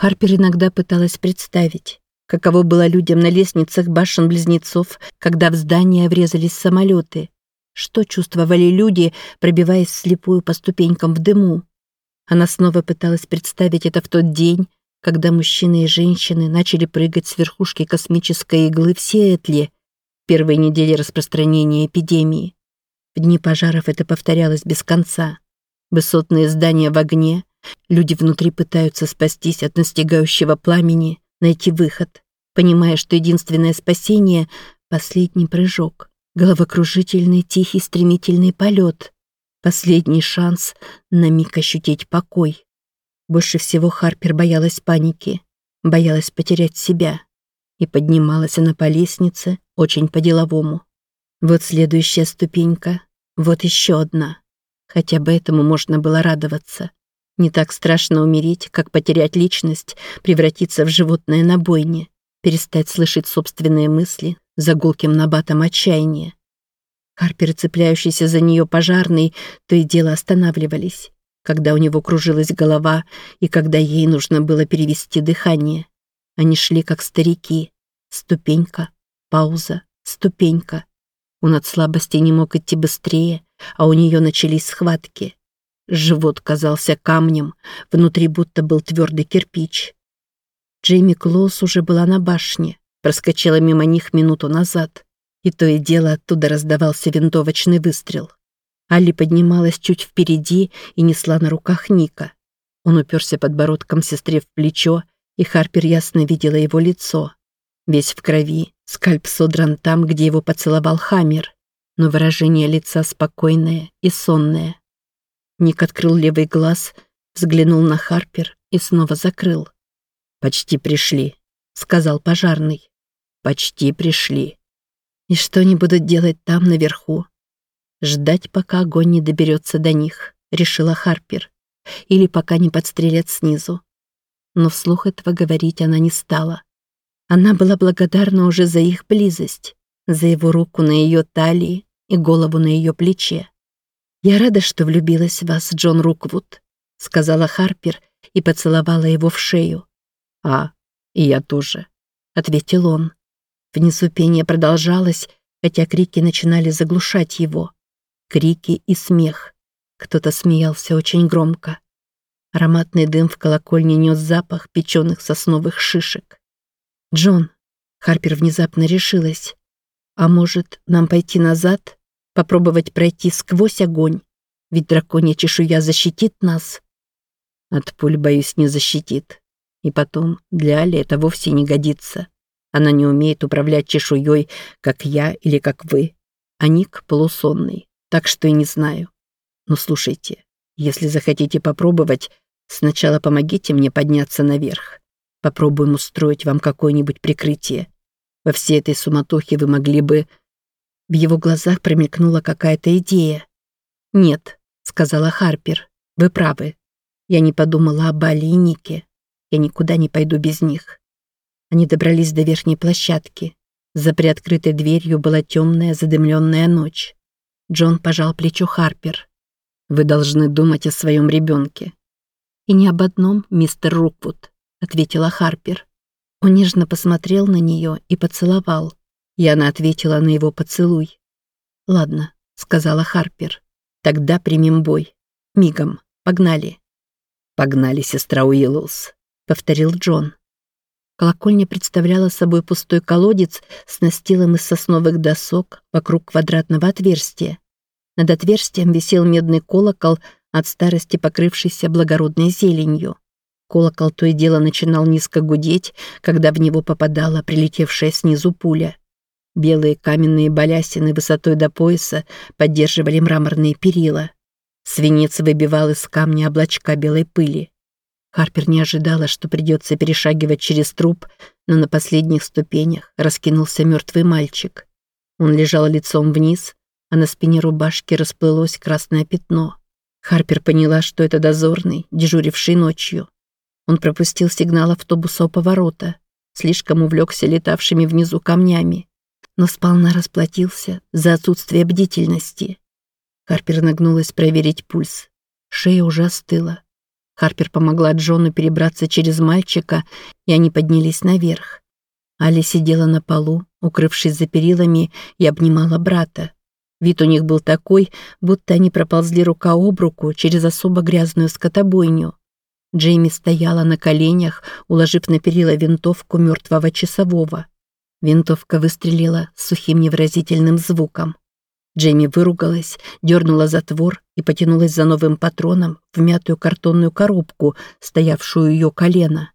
Харпер иногда пыталась представить, каково было людям на лестницах башен-близнецов, когда в здание врезались самолеты. Что чувствовали люди, пробиваясь вслепую по ступенькам в дыму? Она снова пыталась представить это в тот день, когда мужчины и женщины начали прыгать с верхушки космической иглы в Сиэтле, первой недели распространения эпидемии. В дни пожаров это повторялось без конца. Высотные здания в огне, люди внутри пытаются спастись от настигающего пламени, найти выход, понимая, что единственное спасение — последний прыжок, головокружительный, тихий, стремительный полет, последний шанс на миг ощутить покой. Больше всего Харпер боялась паники, боялась потерять себя. И поднималась она по лестнице очень по-деловому. Вот следующая ступенька, вот еще одна. Хотя бы этому можно было радоваться. Не так страшно умереть, как потерять личность, превратиться в животное на бойне, перестать слышать собственные мысли за гулким набатом отчаяния. Харпер, цепляющийся за нее пожарный, то и дело останавливались когда у него кружилась голова и когда ей нужно было перевести дыхание. Они шли как старики. Ступенька, пауза, ступенька. Он от слабости не мог идти быстрее, а у нее начались схватки. Живот казался камнем, внутри будто был твердый кирпич. Джейми Клоус уже была на башне, проскочила мимо них минуту назад, и то и дело оттуда раздавался винтовочный выстрел. Алли поднималась чуть впереди и несла на руках Ника. Он уперся подбородком сестре в плечо, и Харпер ясно видела его лицо. Весь в крови, скальп содран там, где его поцеловал Хаммер, но выражение лица спокойное и сонное. Ник открыл левый глаз, взглянул на Харпер и снова закрыл. «Почти пришли», — сказал пожарный. «Почти пришли». «И что они будут делать там, наверху?» Ждать, пока огонь не доберется до них, решила Харпер. Или пока не подстрелят снизу. Но вслух этого говорить она не стала. Она была благодарна уже за их близость, за его руку на ее талии и голову на ее плече. «Я рада, что влюбилась в вас, Джон Руквуд», — сказала Харпер и поцеловала его в шею. «А, и я тоже», — ответил он. Внизу пение продолжалось, хотя крики начинали заглушать его крики и смех. Кто-то смеялся очень громко. Ароматный дым в колокольне нес запах печеных сосновых шишек. «Джон», — Харпер внезапно решилась, «а может, нам пойти назад, попробовать пройти сквозь огонь? Ведь драконья чешуя защитит нас». От пуль, боюсь, не защитит. И потом, для Али это вовсе не годится. Она не умеет управлять чешуей, как я или как вы. А Ник полусонный так что и не знаю. Но слушайте, если захотите попробовать, сначала помогите мне подняться наверх. Попробуем устроить вам какое-нибудь прикрытие. Во всей этой суматохе вы могли бы...» В его глазах промелькнула какая-то идея. «Нет», — сказала Харпер, — «вы правы. Я не подумала об Али и Нике. Я никуда не пойду без них». Они добрались до верхней площадки. За приоткрытой дверью была темная задымленная ночь. Джон пожал плечо Харпер. «Вы должны думать о своем ребенке». «И не об одном, мистер Руквуд», — ответила Харпер. Он нежно посмотрел на нее и поцеловал. И она ответила на его поцелуй. «Ладно», — сказала Харпер. «Тогда примем бой. Мигом. Погнали». «Погнали, сестра Уиллоус», — повторил Джон. Колокольня представляла собой пустой колодец с настилом из сосновых досок вокруг квадратного отверстия. Над отверстием висел медный колокол, от старости покрывшийся благородной зеленью. Колокол то и дело начинал низко гудеть, когда в него попадала прилетевшая снизу пуля. Белые каменные балясины высотой до пояса поддерживали мраморные перила. Свинец выбивал из камня облачка белой пыли. Харпер не ожидала, что придется перешагивать через труп, но на последних ступенях раскинулся мертвый мальчик. Он лежал лицом вниз, а на спине рубашки расплылось красное пятно. Харпер поняла, что это дозорный, дежуривший ночью. Он пропустил сигнал автобуса у поворота, слишком увлекся летавшими внизу камнями, но сполна расплатился за отсутствие бдительности. Харпер нагнулась проверить пульс. Шея уже остыла. Харпер помогла Джону перебраться через мальчика, и они поднялись наверх. Али сидела на полу, укрывшись за перилами, и обнимала брата. Вид у них был такой, будто они проползли рука об руку через особо грязную скотобойню. Джейми стояла на коленях, уложив на перила винтовку мертвого часового. Винтовка выстрелила с сухим невыразительным звуком. Джейми выругалась, дернула затвор и потянулась за новым патроном в мятую картонную коробку, стоявшую ее колена.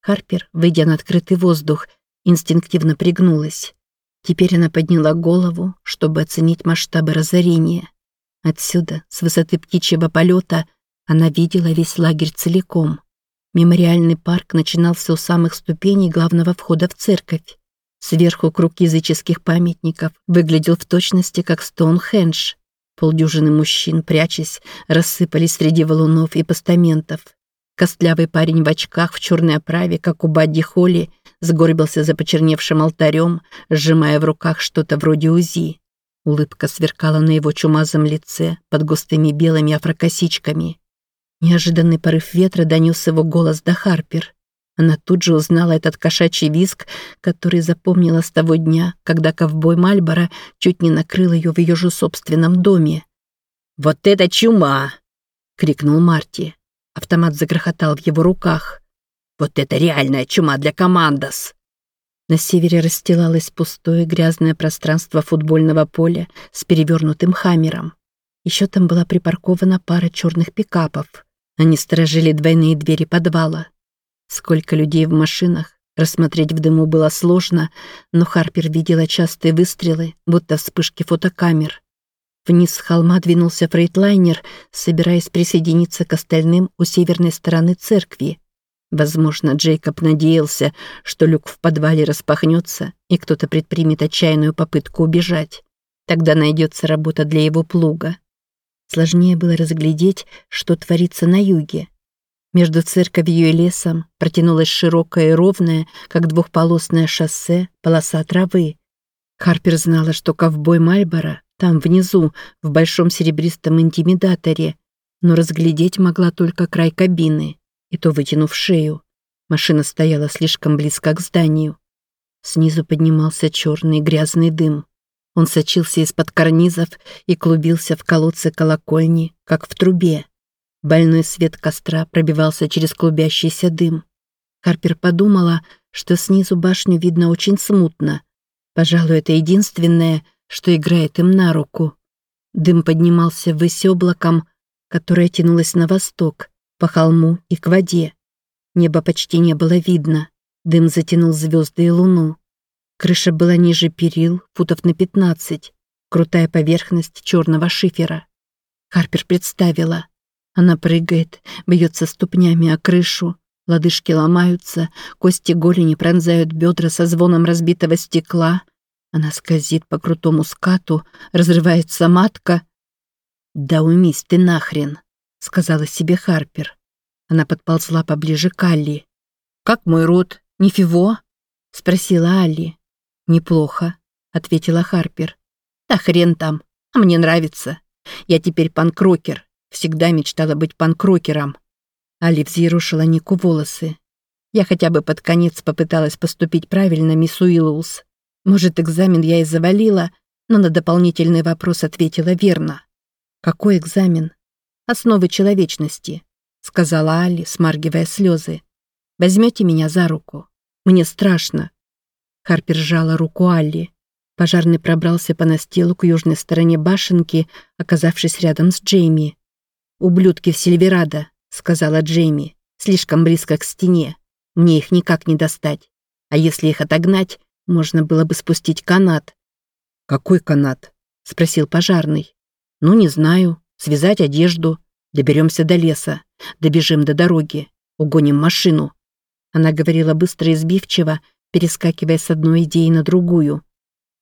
Харпер, выйдя на открытый воздух, инстинктивно пригнулась. Теперь она подняла голову, чтобы оценить масштабы разорения. Отсюда, с высоты птичьего полета, она видела весь лагерь целиком. Мемориальный парк начинался у самых ступеней главного входа в церковь. Сверху круг языческих памятников выглядел в точности как Стоунхендж. Полдюжины мужчин, прячась, рассыпались среди валунов и постаментов. Костлявый парень в очках в черной оправе, как у Бадди Холли, сгорбился за почерневшим алтарем, сжимая в руках что-то вроде УЗИ. Улыбка сверкала на его чумазом лице под густыми белыми афрокосичками. Неожиданный порыв ветра донес его голос до Харпер. Она тут же узнала этот кошачий виск, который запомнила с того дня, когда ковбой Мальборо чуть не накрыл ее в ее же собственном доме. «Вот это чума!» — крикнул Марти. Автомат загрохотал в его руках. «Вот это реальная чума для командос!» На севере расстилалось пустое грязное пространство футбольного поля с перевернутым хаммером. Еще там была припаркована пара черных пикапов. Они сторожили двойные двери подвала. Сколько людей в машинах, рассмотреть в дыму было сложно, но Харпер видела частые выстрелы, будто вспышки фотокамер. Вниз с холма двинулся фрейтлайнер, собираясь присоединиться к остальным у северной стороны церкви. Возможно, Джейкоб надеялся, что люк в подвале распахнется, и кто-то предпримет отчаянную попытку убежать. Тогда найдется работа для его плуга. Сложнее было разглядеть, что творится на юге. Между церковью и лесом протянулась широкая и ровная, как двухполосное шоссе, полоса травы. Харпер знала, что ковбой Мальборо там внизу, в большом серебристом интимидаторе, но разглядеть могла только край кабины, и то вытянув шею. Машина стояла слишком близко к зданию. Снизу поднимался черный грязный дым. Он сочился из-под карнизов и клубился в колодце колокольни, как в трубе. Больной свет костра пробивался через клубящийся дым. Харпер подумала, что снизу башню видно очень смутно. Пожалуй, это единственное, что играет им на руку. Дым поднимался ввысь облаком, которое тянулось на восток, по холму и к воде. Небо почти не было видно. Дым затянул звезды и луну. Крыша была ниже перил, футов на пятнадцать. Крутая поверхность черного шифера. Харпер представила. Она прыгает, бьется ступнями о крышу, лодыжки ломаются, кости голени пронзают бедра со звоном разбитого стекла. Она скользит по крутому скату, разрывается матка. «Да умись ты нахрен», — сказала себе Харпер. Она подползла поближе к Алли. «Как мой рот? Не фиво?» — спросила Алли. «Неплохо», — ответила Харпер. «Да хрен там, а мне нравится. Я теперь панкрокер, Всегда мечтала быть панкрокером. Али взъерушила Нику волосы. Я хотя бы под конец попыталась поступить правильно, мисс Уиллоус. Может, экзамен я и завалила, но на дополнительный вопрос ответила верно. «Какой экзамен?» «Основы человечности», — сказала Али, смаргивая слезы. «Возьмете меня за руку? Мне страшно». Харпер сжала руку Алли. Пожарный пробрался по настилу к южной стороне башенки, оказавшись рядом с Джейми. «Ублюдки в Сильверадо», — сказала Джейми, «слишком близко к стене. Мне их никак не достать. А если их отогнать, можно было бы спустить канат». «Какой канат?» — спросил пожарный. «Ну, не знаю. Связать одежду. Доберемся до леса. Добежим до дороги. Угоним машину». Она говорила быстро и сбивчиво, перескакивая с одной идеи на другую.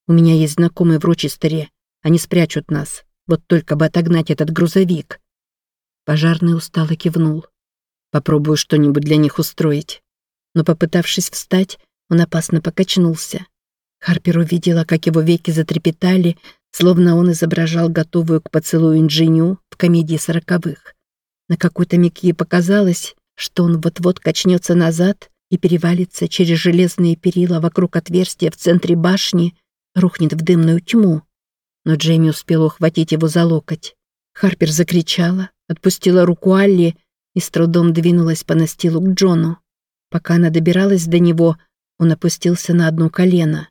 «У меня есть знакомые в Рочестере. Они спрячут нас. Вот только бы отогнать этот грузовик. Пожарный устало кивнул. «Попробую что-нибудь для них устроить». Но, попытавшись встать, он опасно покачнулся. Харпер увидела, как его веки затрепетали, словно он изображал готовую к поцелую инженю в комедии сороковых. На какой-то миг ей показалось, что он вот-вот качнется назад и перевалится через железные перила вокруг отверстия в центре башни, рухнет в дымную тьму. Но Джейми успел ухватить его за локоть. Харпер закричала, отпустила руку Алли и с трудом двинулась по настилу к Джону. Пока она добиралась до него, он опустился на одно колено.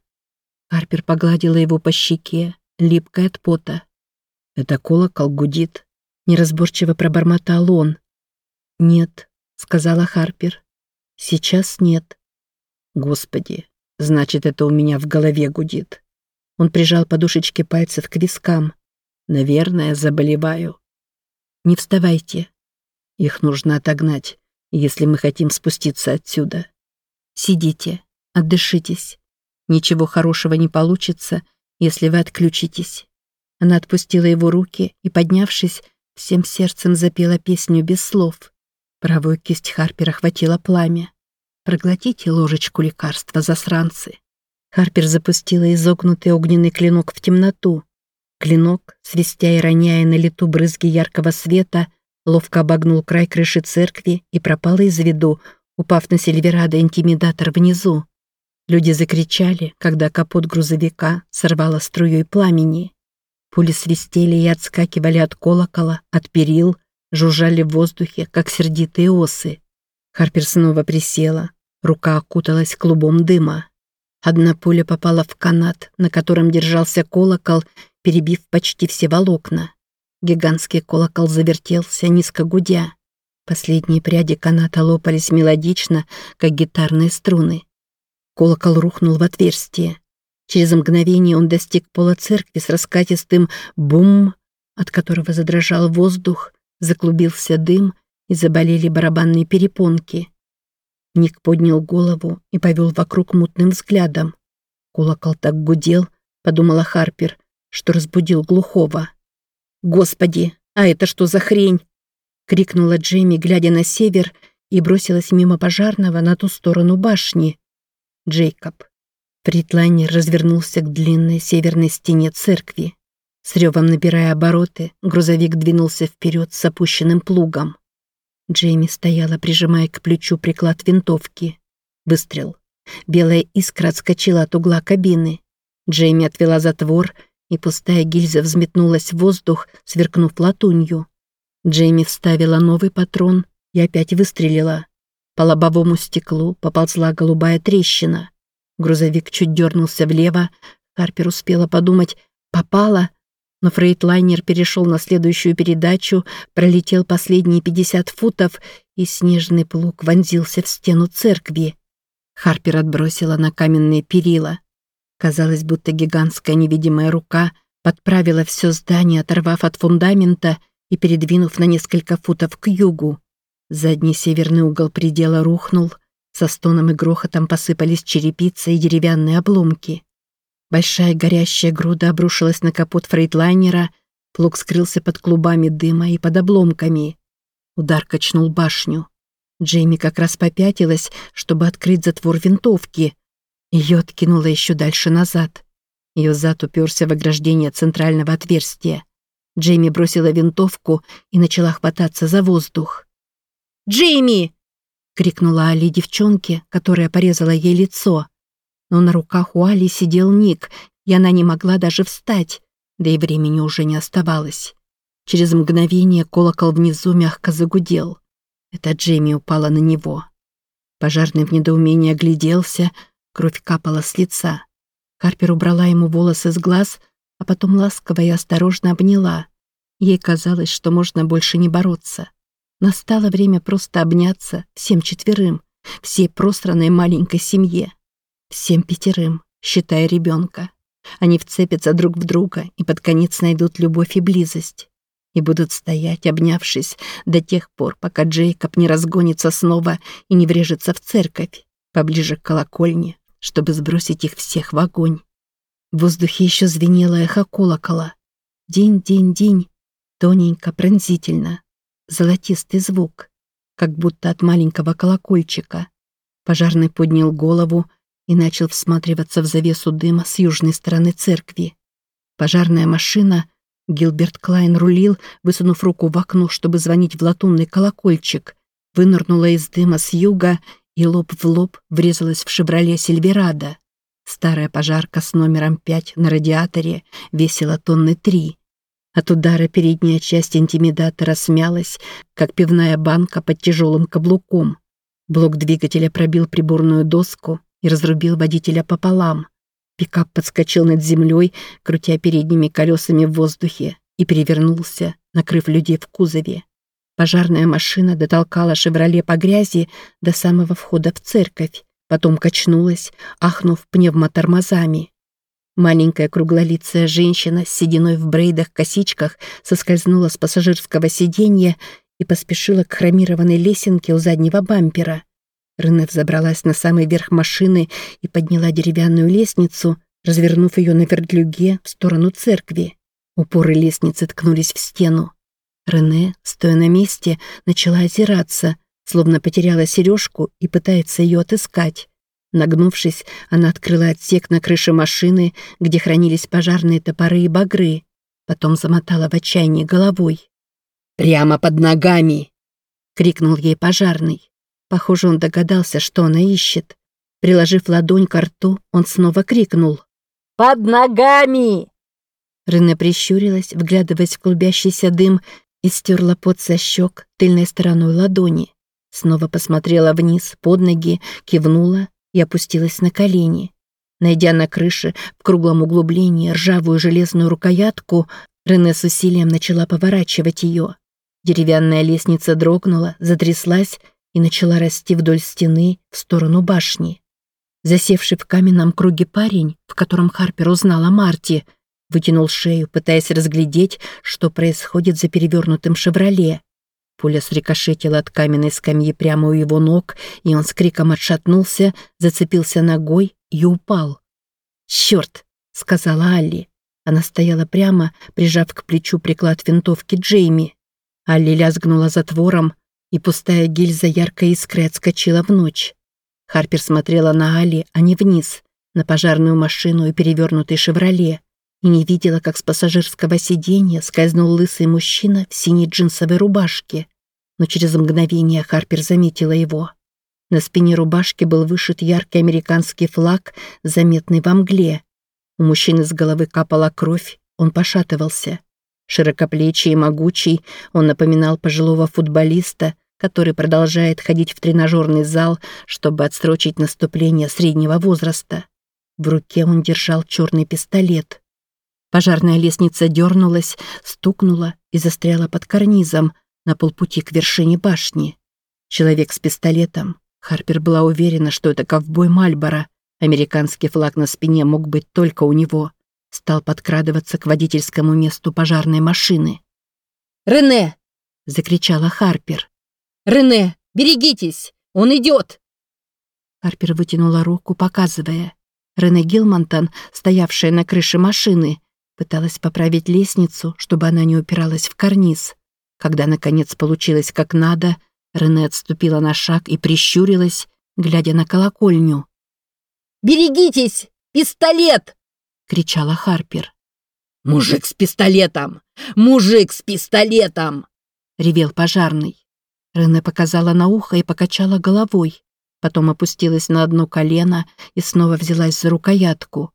Харпер погладила его по щеке, липкой от пота. «Это колокол гудит», — неразборчиво пробормотал он. «Нет», — сказала Харпер. «Сейчас нет». «Господи, значит, это у меня в голове гудит». Он прижал подушечки пальцев к вискам. «Наверное, заболеваю». «Не вставайте». «Их нужно отогнать, если мы хотим спуститься отсюда». «Сидите, отдышитесь. Ничего хорошего не получится, если вы отключитесь». Она отпустила его руки и, поднявшись, всем сердцем запела песню без слов. Правую кисть Харпера хватило пламя. «Проглотите ложечку лекарства, засранцы». Харпер запустила изогнутый огненный клинок в темноту. Клинок, свистя и роняя на лету брызги яркого света, ловко обогнул край крыши церкви и пропал из виду, упав на Сильверадо интимидатор внизу. Люди закричали, когда капот грузовика сорвало струей пламени. Пули свистели и отскакивали от колокола, от перил, жужжали в воздухе, как сердитые осы. Харпер снова присела, рука окуталась клубом дыма. Одна пуля попала в канат, на котором держался колокол, перебив почти все волокна. Гигантский колокол завертелся, низко гудя. Последние пряди каната лопались мелодично, как гитарные струны. Колокол рухнул в отверстие. Через мгновение он достиг пола церкви с раскатистым «бум», от которого задрожал воздух, заклубился дым и заболели барабанные перепонки. Ник поднял голову и повел вокруг мутным взглядом. Колокол так гудел, подумала Харпер, что разбудил глухого. «Господи, а это что за хрень?» — крикнула Джейми, глядя на север, и бросилась мимо пожарного на ту сторону башни. Джейкоб. Фритлайнер развернулся к длинной северной стене церкви. С ревом набирая обороты, грузовик двинулся вперед с опущенным плугом. Джейми стояла, прижимая к плечу приклад винтовки. Выстрел. Белая искра отскочила от угла кабины. Джейми отвела затвор, и пустая гильза взметнулась в воздух, сверкнув латунью. Джейми вставила новый патрон и опять выстрелила. По лобовому стеклу поползла голубая трещина. Грузовик чуть дернулся влево. Харпер успела подумать «попала?», но фрейтлайнер перешел на следующую передачу, пролетел последние 50 футов, и снежный плуг вонзился в стену церкви. Харпер отбросила на каменные перила. Казалось, будто гигантская невидимая рука подправила все здание, оторвав от фундамента и передвинув на несколько футов к югу. Задний северный угол предела рухнул — со стоном и грохотом посыпались черепица и деревянные обломки. Большая горящая груда обрушилась на капот фрейдлайнера, плуг скрылся под клубами дыма и под обломками. Удар качнул башню. Джейми как раз попятилась, чтобы открыть затвор винтовки. Ее откинуло еще дальше назад. Ее зад уперся в ограждение центрального отверстия. Джейми бросила винтовку и начала хвататься за воздух. «Джейми!» крикнула Али девчонке, которая порезала ей лицо. Но на руках у Али сидел Ник, и она не могла даже встать, да и времени уже не оставалось. Через мгновение колокол внизу мягко загудел. Это Джейми упала на него. Пожарный в недоумении огляделся, кровь капала с лица. Карпер убрала ему волосы с глаз, а потом ласково и осторожно обняла. Ей казалось, что можно больше не бороться. Настало время просто обняться всем четверым, всей просранной маленькой семье. Всем пятерым, считая ребенка. Они вцепятся друг в друга и под конец найдут любовь и близость. И будут стоять, обнявшись, до тех пор, пока Джейкоб не разгонится снова и не врежется в церковь, поближе к колокольне, чтобы сбросить их всех в огонь. В воздухе еще звенело эхо колокола. День-день-день, тоненько, пронзительно, золотистый звук, как будто от маленького колокольчика. Пожарный поднял голову и начал всматриваться в завесу дыма с южной стороны церкви. Пожарная машина, Гилберт Клайн рулил, высунув руку в окно, чтобы звонить в латунный колокольчик. Вынырнула из дыма с юга и лоб в лоб врезалась в «Шевроле Сильверадо». Старая пожарка с номером 5 на радиаторе весила тонны три. От удара передняя часть интимидатора смялась, как пивная банка под тяжелым каблуком. Блок двигателя пробил приборную доску и разрубил водителя пополам. Пикап подскочил над землей, крутя передними колесами в воздухе, и перевернулся, накрыв людей в кузове. Пожарная машина дотолкала «Шевроле» по грязи до самого входа в церковь, потом качнулась, ахнув пневмотормозами. Маленькая круглолицая женщина с сединой в брейдах-косичках соскользнула с пассажирского сиденья и поспешила к хромированной лесенке у заднего бампера. Рене взобралась на самый верх машины и подняла деревянную лестницу, развернув ее на вертлюге в сторону церкви. Упоры лестницы ткнулись в стену. Рене, стоя на месте, начала озираться, словно потеряла сережку и пытается ее отыскать. Нагнувшись, она открыла отсек на крыше машины, где хранились пожарные топоры и багры. Потом замотала в отчаянии головой. «Прямо под ногами!» — крикнул ей пожарный. Похоже, он догадался, что она ищет. Приложив ладонь к рту, он снова крикнул. «Под ногами!» Рене прищурилась, вглядываясь в клубящийся дым, и стерла пот со щек тыльной стороной ладони. Снова посмотрела вниз, под ноги, кивнула и опустилась на колени. Найдя на крыше в круглом углублении ржавую железную рукоятку, Рене с усилием начала поворачивать ее. Деревянная лестница дрогнула, затряслась и начала расти вдоль стены в сторону башни. Засевший в каменном круге парень, в котором Харпер узнала Марти, вытянул шею, пытаясь разглядеть, что происходит за перевернутым «Шевроле». Пуля срикошетила от каменной скамьи прямо у его ног, и он с криком отшатнулся, зацепился ногой и упал. «Черт!» — сказала Алли. Она стояла прямо, прижав к плечу приклад винтовки Джейми. Алли лязгнула затвором, и пустая гильза яркой искрой отскочила в ночь. Харпер смотрела на Али, а не вниз, на пожарную машину и перевернутый «Шевроле», и не видела, как с пассажирского сиденья скользнул лысый мужчина в синей джинсовой рубашке. Но через мгновение Харпер заметила его. На спине рубашки был вышит яркий американский флаг, заметный во мгле. У мужчины с головы капала кровь, он пошатывался. Широкоплечий и могучий, он напоминал пожилого футболиста, который продолжает ходить в тренажерный зал, чтобы отсрочить наступление среднего возраста. В руке он держал черный пистолет. Пожарная лестница дернулась, стукнула и застряла под карнизом на полпути к вершине башни. Человек с пистолетом. Харпер была уверена, что это ковбой Мальборо. Американский флаг на спине мог быть только у него стал подкрадываться к водительскому месту пожарной машины. «Рене!» — закричала Харпер. «Рене, берегитесь! Он идет!» Харпер вытянула руку, показывая. Рене Гилмонтон, стоявшая на крыше машины, пыталась поправить лестницу, чтобы она не упиралась в карниз. Когда, наконец, получилось как надо, Рене отступила на шаг и прищурилась, глядя на колокольню. «Берегитесь! Пистолет!» кричала Харпер. «Мужик с пистолетом! Мужик с пистолетом!» ревел пожарный. Рене показала на ухо и покачала головой. Потом опустилась на одно колено и снова взялась за рукоятку.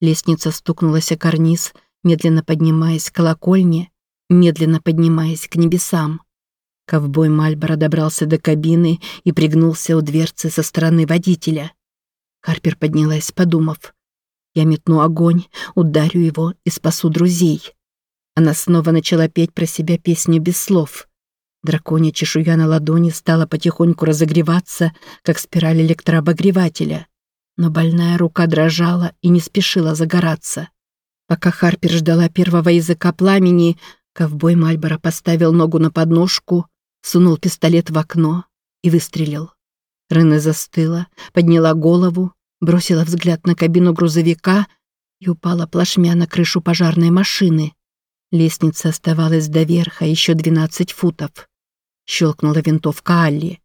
Лестница стукнулась о карниз, медленно поднимаясь к колокольне, медленно поднимаясь к небесам. Ковбой Мальборо добрался до кабины и пригнулся у дверцы со стороны водителя. Харпер поднялась, подумав. Я метну огонь, ударю его и спасу друзей. Она снова начала петь про себя песню без слов. Драконья чешуя на ладони стала потихоньку разогреваться, как спираль электрообогревателя. Но больная рука дрожала и не спешила загораться. Пока Харпер ждала первого языка пламени, ковбой Мальборо поставил ногу на подножку, сунул пистолет в окно и выстрелил. Рене застыла, подняла голову бросила взгляд на кабину грузовика и упала плашмя на крышу пожарной машины. Лестница оставалась до верха еще 12 футов. Щелкнула винтовка Алли.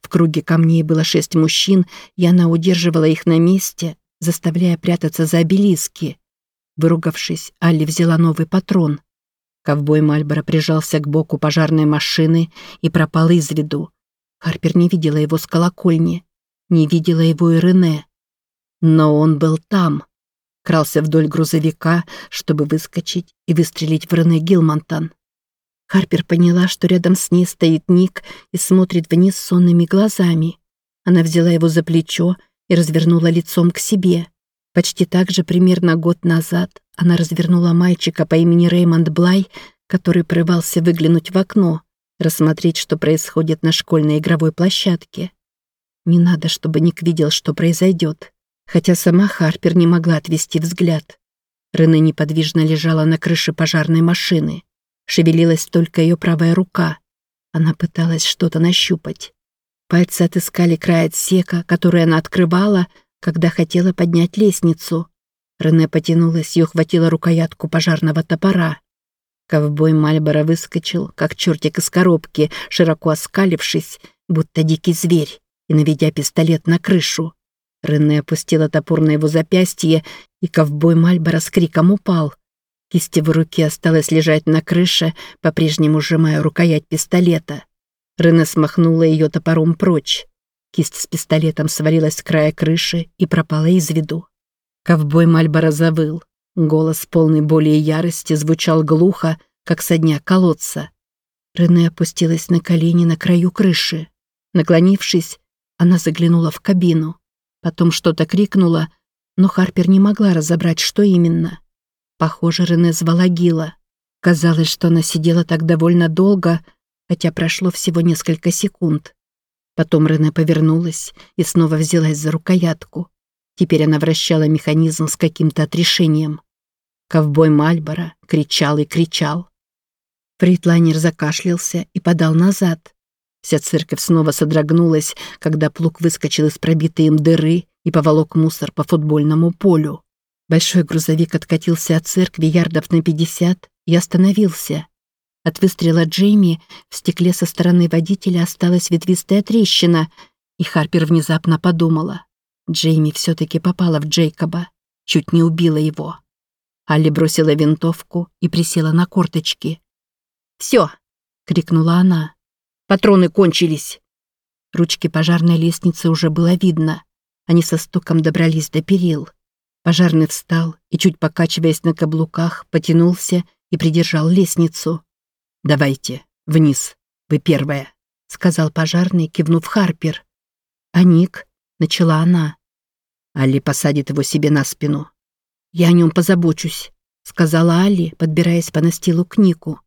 В круге камней было шесть мужчин, и она удерживала их на месте, заставляя прятаться за обелиски. Выругавшись, Алли взяла новый патрон. Ковбой Мальборо прижался к боку пожарной машины и пропал из виду. Харпер не видела его с колокольни, не видела его и Рене. Но он был там. Крался вдоль грузовика, чтобы выскочить и выстрелить в Рене Гилмонтон. Харпер поняла, что рядом с ней стоит Ник и смотрит вниз сонными глазами. Она взяла его за плечо и развернула лицом к себе. Почти так же примерно год назад она развернула мальчика по имени Реймонд Блай, который прорывался выглянуть в окно, рассмотреть, что происходит на школьной игровой площадке. Не надо, чтобы Ник видел, что произойдет, хотя сама Харпер не могла отвести взгляд. Рене неподвижно лежала на крыше пожарной машины. Шевелилась только ее правая рука. Она пыталась что-то нащупать. Пальцы отыскали край отсека, который она открывала, когда хотела поднять лестницу. Рене потянулась и ухватила рукоятку пожарного топора. Ковбой Мальборо выскочил, как чертик из коробки, широко оскалившись, будто дикий зверь, и наведя пистолет на крышу. Рене опустила топор на его запястье, и ковбой Мальборо с криком упал. Кисть его руки осталась лежать на крыше, по-прежнему сжимая рукоять пистолета. Рене смахнула ее топором прочь. Кисть с пистолетом свалилась с края крыши и пропала из виду. Ковбой Мальборо завыл. Голос, полный боли и ярости, звучал глухо, как со дня колодца. Рене опустилась на колени на краю крыши. Наклонившись, она заглянула в кабину. Потом что-то крикнула, но Харпер не могла разобрать, что именно. Похоже, Рене звала Гила. Казалось, что она сидела так довольно долго, хотя прошло всего несколько секунд. Потом Рене повернулась и снова взялась за рукоятку. Теперь она вращала механизм с каким-то отрешением. Ковбой Мальборо кричал и кричал. Фритлайнер закашлялся и подал назад. Вся церковь снова содрогнулась, когда плуг выскочил из пробитой им дыры и поволок мусор по футбольному полю. Большой грузовик откатился от церкви ярдов на пятьдесят и остановился. От выстрела Джейми в стекле со стороны водителя осталась ветвистая трещина, и Харпер внезапно подумала. Джейми все-таки попала в Джейкоба, чуть не убила его. Алли бросила винтовку и присела на корточки. «Все!» — крикнула она. «Патроны кончились!» Ручки пожарной лестницы уже было видно. Они со стуком добрались до перил. Пожарный встал и, чуть покачиваясь на каблуках, потянулся и придержал лестницу. «Давайте, вниз, вы первая», — сказал пожарный, кивнув Харпер. «А Ник?» начала она. Али посадит его себе на спину. «Я о нем позабочусь», — сказала Али, подбираясь по настилу к Нику.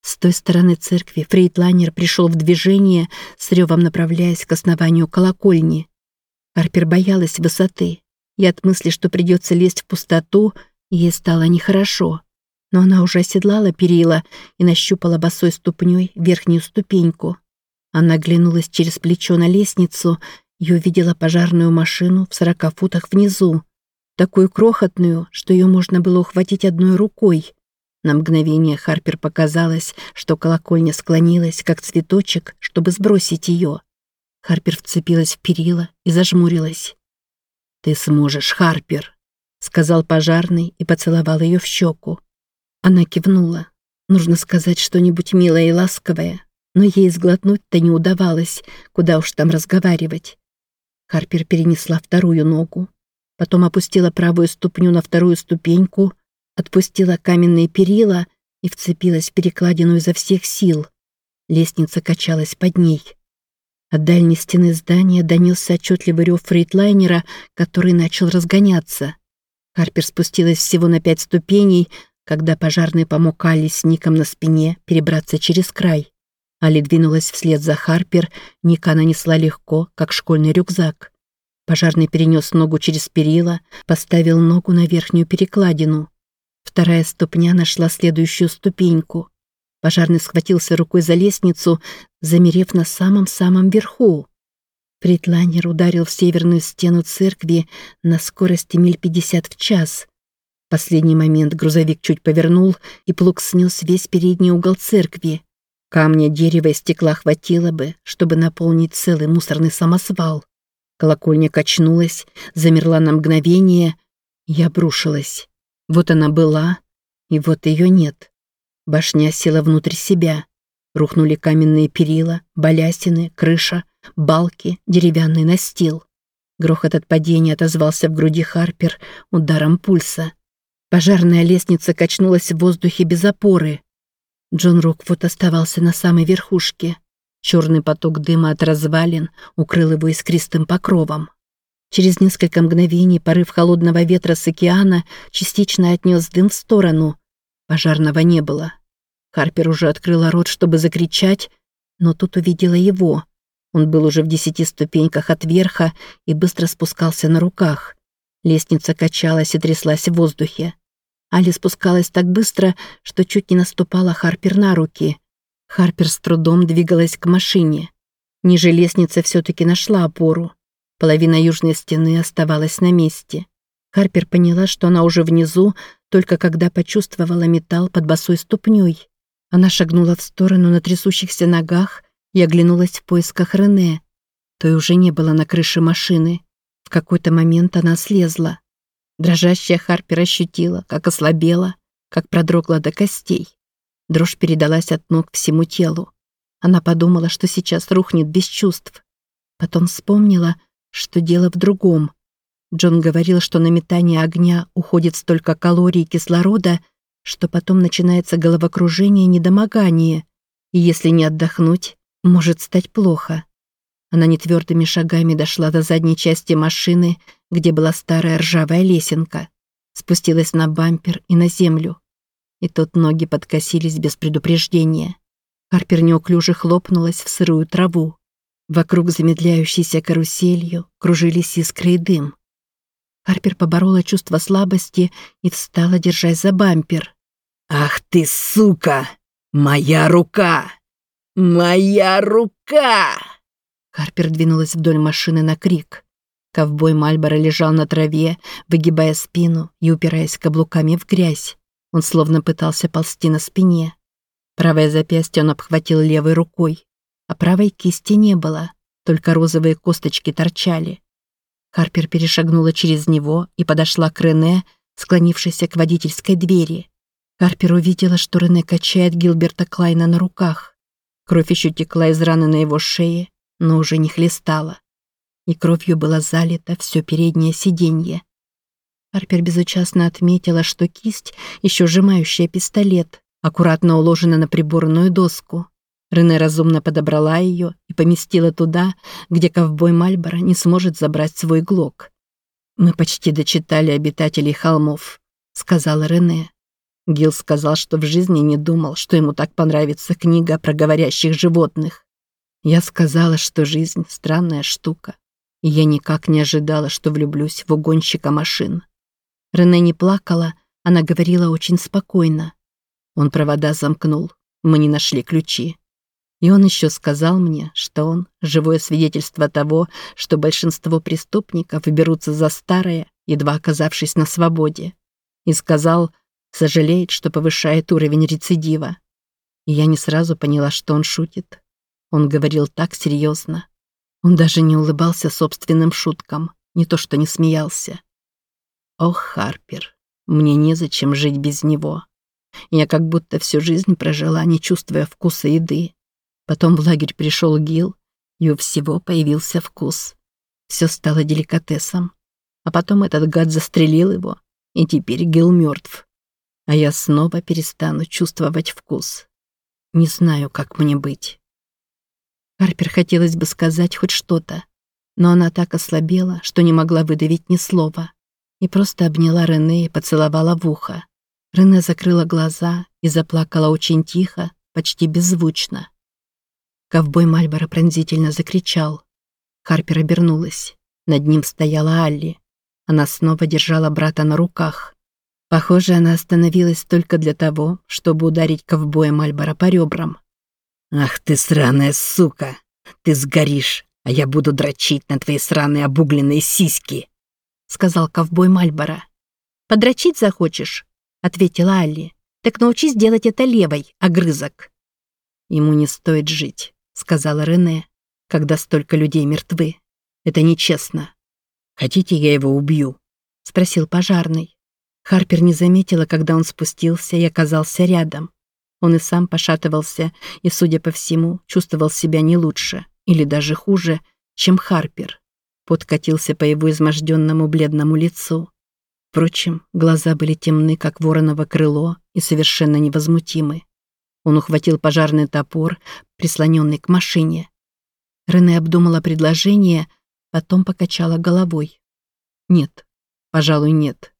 С той стороны церкви фрейдлайнер пришел в движение, с ревом направляясь к основанию колокольни. Харпер боялась высоты, и от мысли, что придется лезть в пустоту, ей стало нехорошо. Но она уже оседлала перила и нащупала босой ступней верхнюю ступеньку. Она оглянулась через плечо на лестницу и увидела пожарную машину в сорока футах внизу, такую крохотную, что ее можно было ухватить одной рукой. На мгновение Харпер показалось, что колокольня склонилась, как цветочек, чтобы сбросить ее. Харпер вцепилась в перила и зажмурилась. «Ты сможешь, Харпер», — сказал пожарный и поцеловал ее в щеку. Она кивнула. Нужно сказать что-нибудь милое и ласковое, но ей сглотнуть-то не удавалось, куда уж там разговаривать. Харпер перенесла вторую ногу, потом опустила правую ступню на вторую ступеньку, отпустила каменные перила и вцепилась в перекладину изо всех сил. Лестница качалась под ней. От дальней стены здания донесся отчетливый рев фрейдлайнера, который начал разгоняться. Харпер спустилась всего на пять ступеней, когда пожарный помог Али с Ником на спине перебраться через край. Али двинулась вслед за Харпер, Ника она несла легко, как школьный рюкзак. Пожарный перенес ногу через перила, поставил ногу на верхнюю перекладину. Вторая ступня нашла следующую ступеньку. Пожарный схватился рукой за лестницу, замерев на самом-самом верху. Фритлайнер ударил в северную стену церкви на скорости миль пятьдесят в час. Последний момент грузовик чуть повернул, и плуг снес весь передний угол церкви. Камня, дерева и стекла хватило бы, чтобы наполнить целый мусорный самосвал. Колокольня качнулась, замерла на мгновение и обрушилась. Вот она была, и вот ее нет. Башня села внутрь себя. Рухнули каменные перила, балясины, крыша, балки, деревянный настил. Грохот от падения отозвался в груди Харпер ударом пульса. Пожарная лестница качнулась в воздухе без опоры. Джон Роквуд оставался на самой верхушке. Черный поток дыма от развалин укрыл его искристым покровом. Через несколько мгновений порыв холодного ветра с океана частично отнес дым в сторону. Пожарного не было. Харпер уже открыла рот, чтобы закричать, но тут увидела его. Он был уже в десяти ступеньках от верха и быстро спускался на руках. Лестница качалась и тряслась в воздухе. Али спускалась так быстро, что чуть не наступала Харпер на руки. Харпер с трудом двигалась к машине. Ниже лестница все-таки нашла опору. Половина южной стены оставалась на месте. Харпер поняла, что она уже внизу, только когда почувствовала металл под босой ступней. Она шагнула в сторону на трясущихся ногах и оглянулась в поисках Рене. Той уже не было на крыше машины. В какой-то момент она слезла. Дрожащая Харпер ощутила, как ослабела, как продрогла до костей. Дрожь передалась от ног всему телу. Она подумала, что сейчас рухнет без чувств. Потом вспомнила, что дело в другом. Джон говорил, что на метание огня уходит столько калорий и кислорода, что потом начинается головокружение и недомогание, и если не отдохнуть, может стать плохо. Она нетвердыми шагами дошла до задней части машины, где была старая ржавая лесенка, спустилась на бампер и на землю. И тут ноги подкосились без предупреждения. Харпер неуклюже хлопнулась в сырую траву. Вокруг замедляющейся каруселью кружились искры и дым. Харпер поборола чувство слабости и встала, держась за бампер. «Ах ты, сука! Моя рука! Моя рука!» Харпер двинулась вдоль машины на крик. Ковбой Мальборо лежал на траве, выгибая спину и упираясь каблуками в грязь. Он словно пытался ползти на спине. Правое запястье он обхватил левой рукой а правой кисти не было, только розовые косточки торчали. Харпер перешагнула через него и подошла к Рене, склонившейся к водительской двери. Харпер увидела, что Рене качает Гилберта Клайна на руках. Кровь еще текла из раны на его шее, но уже не хлестала. И кровью было залито все переднее сиденье. Харпер безучастно отметила, что кисть, еще сжимающая пистолет, аккуратно уложена на приборную доску. Рене разумно подобрала ее и поместила туда, где ковбой Мальборо не сможет забрать свой глок. «Мы почти дочитали обитателей холмов», — сказала Рене. Гил сказал, что в жизни не думал, что ему так понравится книга про говорящих животных. Я сказала, что жизнь — странная штука, и я никак не ожидала, что влюблюсь в угонщика машин. Рене не плакала, она говорила очень спокойно. Он провода замкнул, мы не нашли ключи. И он еще сказал мне, что он – живое свидетельство того, что большинство преступников берутся за старое, едва оказавшись на свободе. И сказал, сожалеет, что повышает уровень рецидива. И я не сразу поняла, что он шутит. Он говорил так серьезно. Он даже не улыбался собственным шуткам, не то что не смеялся. Ох, Харпер, мне незачем жить без него. Я как будто всю жизнь прожила, не чувствуя вкуса еды. Потом в лагерь пришел Гил, и у всего появился вкус. Все стало деликатесом. А потом этот гад застрелил его, и теперь Гил мертв. А я снова перестану чувствовать вкус. Не знаю, как мне быть. Харпер хотелось бы сказать хоть что-то, но она так ослабела, что не могла выдавить ни слова. И просто обняла Рене и поцеловала в ухо. Рене закрыла глаза и заплакала очень тихо, почти беззвучно. Ковбой Мальборо пронзительно закричал. Харпер обернулась. Над ним стояла Алли. Она снова держала брата на руках. Похоже, она остановилась только для того, чтобы ударить ковбоя Мальборо по ребрам. «Ах ты сраная сука! Ты сгоришь, а я буду дрочить на твои сраные обугленные сиськи!» сказал ковбой Мальборо. «Подрочить захочешь?» ответила Алли. «Так научись делать это левой, огрызок». Ему не стоит жить сказала Рене, когда столько людей мертвы. Это нечестно. Хотите, я его убью? спросил пожарный. Харпер не заметила, когда он спустился и оказался рядом. Он и сам пошатывался и, судя по всему, чувствовал себя не лучше, или даже хуже, чем Харпер. Подкатился по его изможденному бледному лицу. Впрочем, глаза были темны, как вороново крыло, и совершенно невозмутимы. Он ухватил пожарный топор, прислоненный к машине. Рене обдумала предложение, потом покачала головой. «Нет, пожалуй, нет.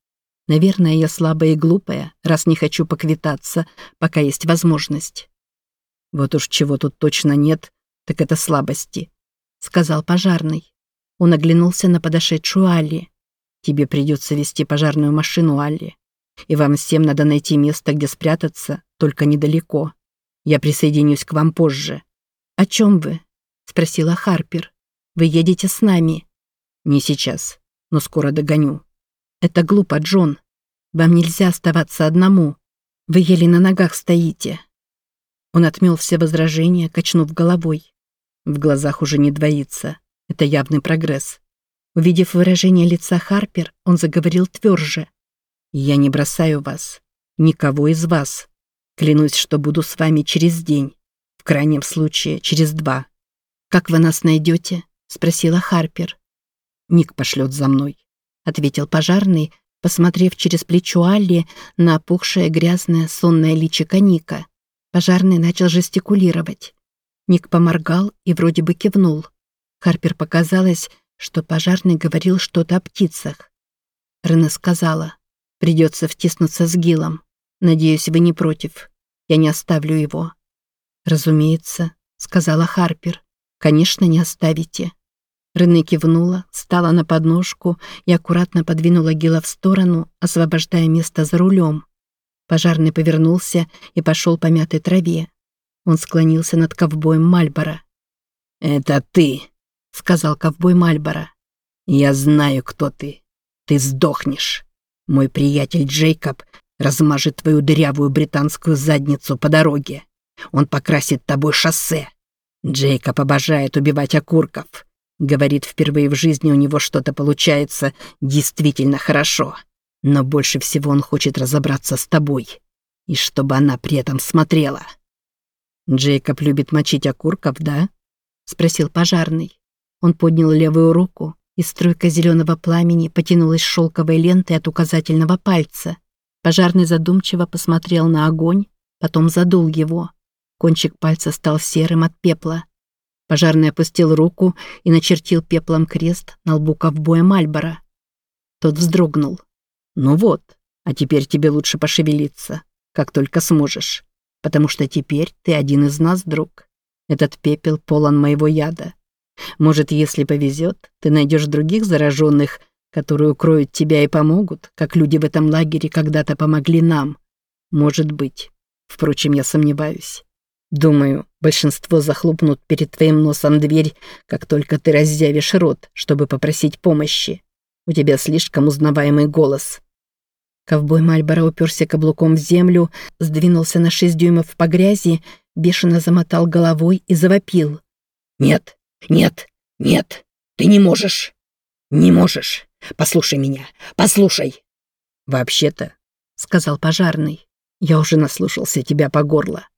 Наверное, я слабая и глупая, раз не хочу поквитаться, пока есть возможность». «Вот уж чего тут точно нет, так это слабости», — сказал пожарный. Он оглянулся на подошедшую Алли. «Тебе придется вести пожарную машину, Алли. И вам всем надо найти место, где спрятаться, только недалеко. Я присоединюсь к вам позже». «О чем вы?» — спросила Харпер. «Вы едете с нами?» «Не сейчас, но скоро догоню». «Это глупо, Джон. Вам нельзя оставаться одному. Вы еле на ногах стоите». Он отмел все возражения, качнув головой. В глазах уже не двоится. Это явный прогресс. Увидев выражение лица Харпер, он заговорил тверже. «Я не бросаю вас. Никого из вас. Клянусь, что буду с вами через день. В крайнем случае, через два. Как вы нас найдете? спросила Харпер. Ник пошлет за мной, ответил пожарный, посмотрев через плечо Алли на опухшее грязное сонное личико Ника. Пожарный начал жестикулировать. Ник поморгал и вроде бы кивнул. Харпер показалось, что пожарный говорил что-то о птицах. Рене сказала, придется втиснуться с Гилом. Надеюсь, вы не против. Я не оставлю его». «Разумеется», — сказала Харпер. «Конечно, не оставите». Рене кивнула, встала на подножку и аккуратно подвинула Гила в сторону, освобождая место за рулем. Пожарный повернулся и пошел по мятой траве. Он склонился над ковбоем Мальбора. «Это ты», — сказал ковбой Мальбора. «Я знаю, кто ты. Ты сдохнешь. Мой приятель Джейкоб размажет твою дырявую британскую задницу по дороге. Он покрасит тобой шоссе. Джейкоб обожает убивать окурков. Говорит, впервые в жизни у него что-то получается действительно хорошо. Но больше всего он хочет разобраться с тобой. И чтобы она при этом смотрела. «Джейкоб любит мочить окурков, да?» — спросил пожарный. Он поднял левую руку, и струйка зеленого пламени потянулась шелковой лентой от указательного пальца. Пожарный задумчиво посмотрел на огонь, потом задул его. Кончик пальца стал серым от пепла. Пожарный опустил руку и начертил пеплом крест на лбу ковбоя Мальбора. Тот вздрогнул. «Ну вот, а теперь тебе лучше пошевелиться, как только сможешь, потому что теперь ты один из нас, друг. Этот пепел полон моего яда. Может, если повезет, ты найдешь других зараженных, которые укроют тебя и помогут, как люди в этом лагере когда-то помогли нам. Может быть. Впрочем, я сомневаюсь. Думаю, большинство захлопнут перед твоим носом дверь, как только ты разъявишь рот, чтобы попросить помощи. У тебя слишком узнаваемый голос. Ковбой Мальборо уперся каблуком в землю, сдвинулся на шесть дюймов по грязи, бешено замотал головой и завопил. «Нет, нет, нет, ты не можешь, не можешь. Послушай меня, послушай!» «Вообще-то», — сказал пожарный, — «я уже наслушался тебя по горло.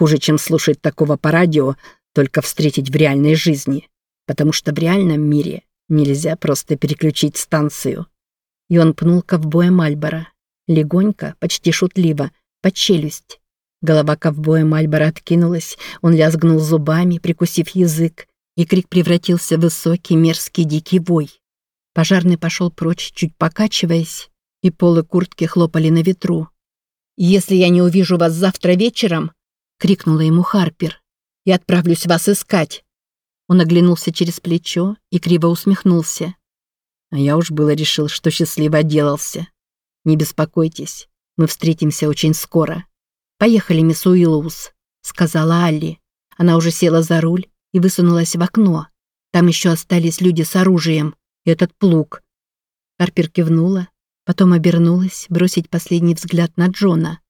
Хуже, чем слушать такого по радио, только встретить в реальной жизни, потому что в реальном мире нельзя просто переключить станцию». И он пнул ковбоя Мальбора. Легонько, почти шутливо, под челюсть. Голова ковбоя Мальбора откинулась, он лязгнул зубами, прикусив язык, и крик превратился в высокий, мерзкий, дикий вой. Пожарный пошел прочь, чуть покачиваясь, и полы куртки хлопали на ветру. «Если я не увижу вас завтра вечером», — крикнула ему Харпер, — «я отправлюсь вас искать». Он оглянулся через плечо и криво усмехнулся. А я уж было решил, что счастливо отделался. Не беспокойтесь, мы встретимся очень скоро. Поехали, мисс Уиллоус, сказала Алли. Она уже села за руль и высунулась в окно. Там еще остались люди с оружием этот плуг». Харпер кивнула, потом обернулась, бросить последний взгляд на Джона.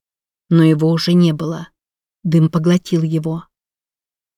Но его уже не было. Дым поглотил его.